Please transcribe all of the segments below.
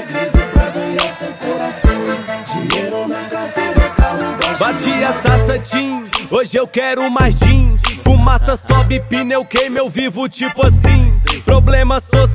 segredo pra ganhar seu coração. Dinheiro na carteira, carro baixo Bati as taças Tim, hoje eu quero mais gin. Fumaça sobe, pneu queima, eu vivo tipo assim.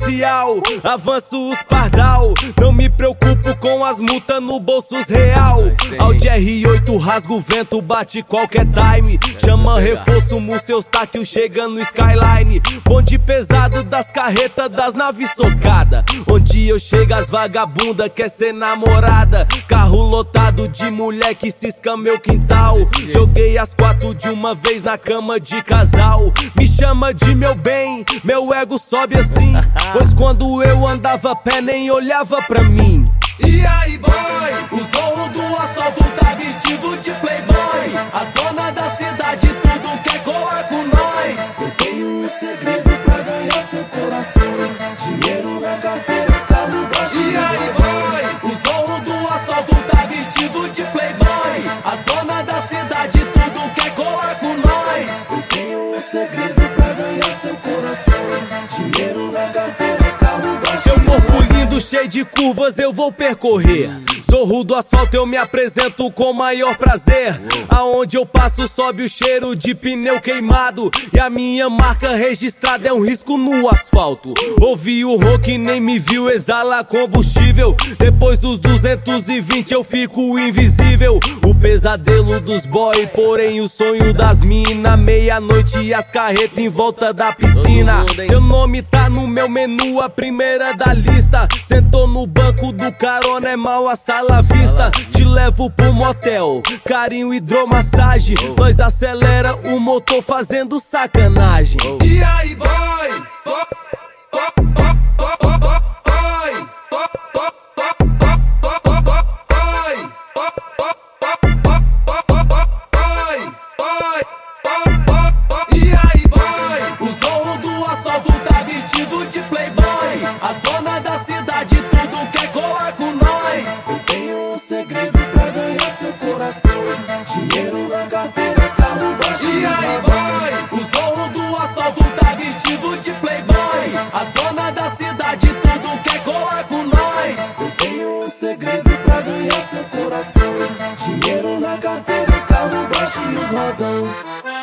Social, avanço os pardal. Não me preocupo com as multas no bolsos real. Audi R8 rasga o vento, bate qualquer time. Chama reforço, seus táquio chega no skyline. Bonde pesado das carretas das naves socada. Onde eu chego, as vagabunda quer ser namorada. Carro lotado de mulher que cisca meu quintal. Joguei as quatro de uma vez na cama de casal. Me chama de meu bem, meu ego sobe assim. Pois quando eu andava a pé, nem olhava pra mim. Cheio de curvas, eu vou percorrer. Zorro do asfalto, eu me apresento com maior prazer. Aonde eu passo, sobe o cheiro de pneu queimado. E a minha marca registrada é um risco no asfalto. Ouvi o rock, nem me viu, exala combustível. Depois dos 220 eu fico invisível. O pesadelo dos boy, porém o sonho das mina. Meia-noite e as carretas em volta da piscina. Seu nome tá no meu menu, a primeira da lista. Sentou no banco do carona, é mal a sala vista. Te levo pro motel, carinho, hidromassagem. Nós acelera o motor fazendo sacanagem. E aí, boy? Ganhar seu